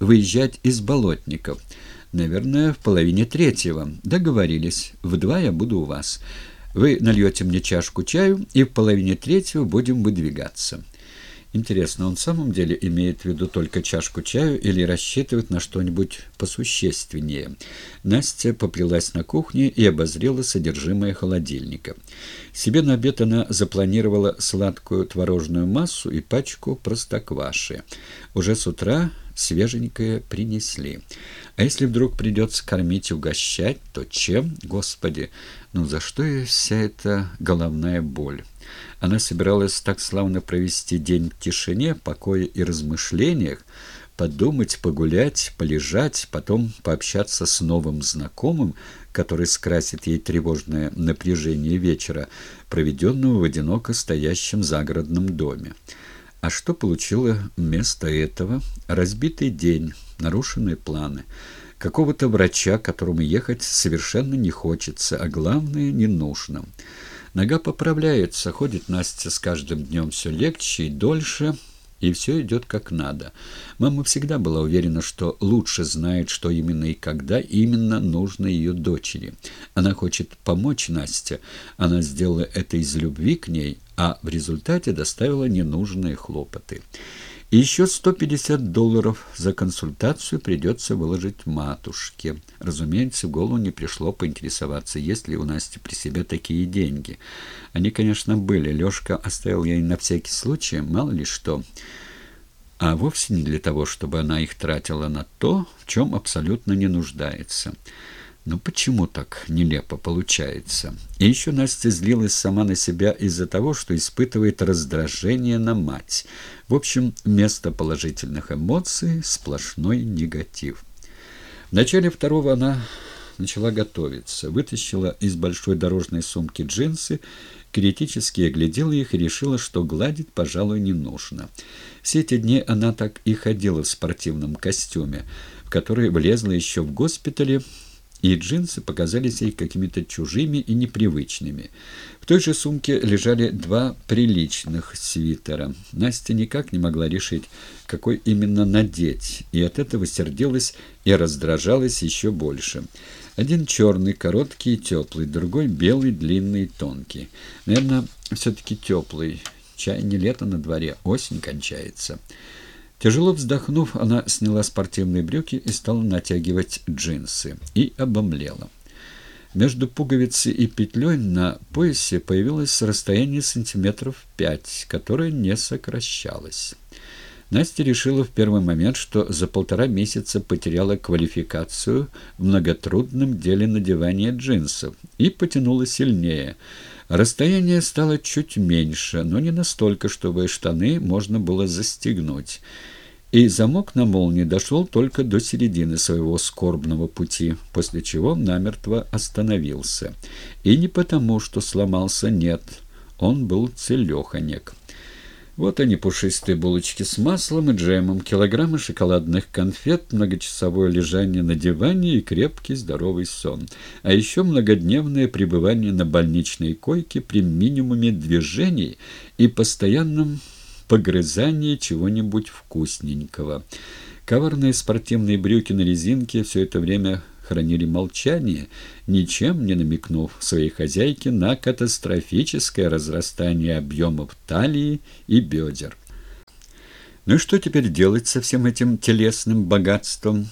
выезжать из Болотников. Наверное, в половине третьего. Договорились. В два я буду у вас. Вы нальете мне чашку чаю, и в половине третьего будем выдвигаться». Интересно, он в самом деле имеет в виду только чашку чаю или рассчитывает на что-нибудь посущественнее? Настя поплелась на кухню и обозрела содержимое холодильника. Себе на обед она запланировала сладкую творожную массу и пачку простокваши. Уже с утра свеженькое принесли. А если вдруг придется кормить и угощать, то чем? Господи, ну за что и вся эта головная боль? Она собиралась так славно провести день в тишине, покое и размышлениях, подумать, погулять, полежать, потом пообщаться с новым знакомым, который скрасит ей тревожное напряжение вечера, проведенного в одиноко стоящем загородном доме. А что получила вместо этого? Разбитый день, нарушенные планы. Какого-то врача, которому ехать совершенно не хочется, а главное, не нужно. Нога поправляется, ходит Настя с каждым днем все легче и дольше, и все идет как надо. Мама всегда была уверена, что лучше знает, что именно и когда именно нужно ее дочери. Она хочет помочь Насте, она сделала это из любви к ней, а в результате доставила ненужные хлопоты. И еще 150 долларов за консультацию придется выложить матушке. Разумеется, в голову не пришло поинтересоваться, есть ли у Насти при себе такие деньги. Они, конечно, были. Лешка оставил ей на всякий случай, мало ли что. А вовсе не для того, чтобы она их тратила на то, в чем абсолютно не нуждается. Ну почему так нелепо получается? И еще Настя злилась сама на себя из-за того, что испытывает раздражение на мать. В общем, вместо положительных эмоций сплошной негатив. В начале второго она начала готовиться, вытащила из большой дорожной сумки джинсы, критически оглядела их и решила, что гладить, пожалуй, не нужно. Все эти дни она так и ходила в спортивном костюме, в который влезла еще в госпитале, и джинсы показались ей какими-то чужими и непривычными. В той же сумке лежали два приличных свитера. Настя никак не могла решить, какой именно надеть, и от этого сердилась и раздражалась еще больше. Один черный, короткий и теплый, другой белый, длинный и тонкий. Наверное, все-таки теплый. Чай не лето на дворе, осень кончается. Тяжело вздохнув, она сняла спортивные брюки и стала натягивать джинсы. И обомлела. Между пуговицей и петлей на поясе появилось расстояние сантиметров пять, которое не сокращалось. Настя решила в первый момент, что за полтора месяца потеряла квалификацию в многотрудном деле надевания джинсов, и потянула сильнее. Расстояние стало чуть меньше, но не настолько, чтобы штаны можно было застегнуть. И замок на молнии дошел только до середины своего скорбного пути, после чего намертво остановился. И не потому, что сломался, нет, он был целеханек. Вот они, пушистые булочки с маслом и джемом, килограммы шоколадных конфет, многочасовое лежание на диване и крепкий здоровый сон. А еще многодневное пребывание на больничной койке при минимуме движений и постоянном погрызании чего-нибудь вкусненького. Коварные спортивные брюки на резинке все это время хранили молчание, ничем не намекнув своей хозяйке на катастрофическое разрастание объемов талии и бедер. Ну и что теперь делать со всем этим телесным богатством?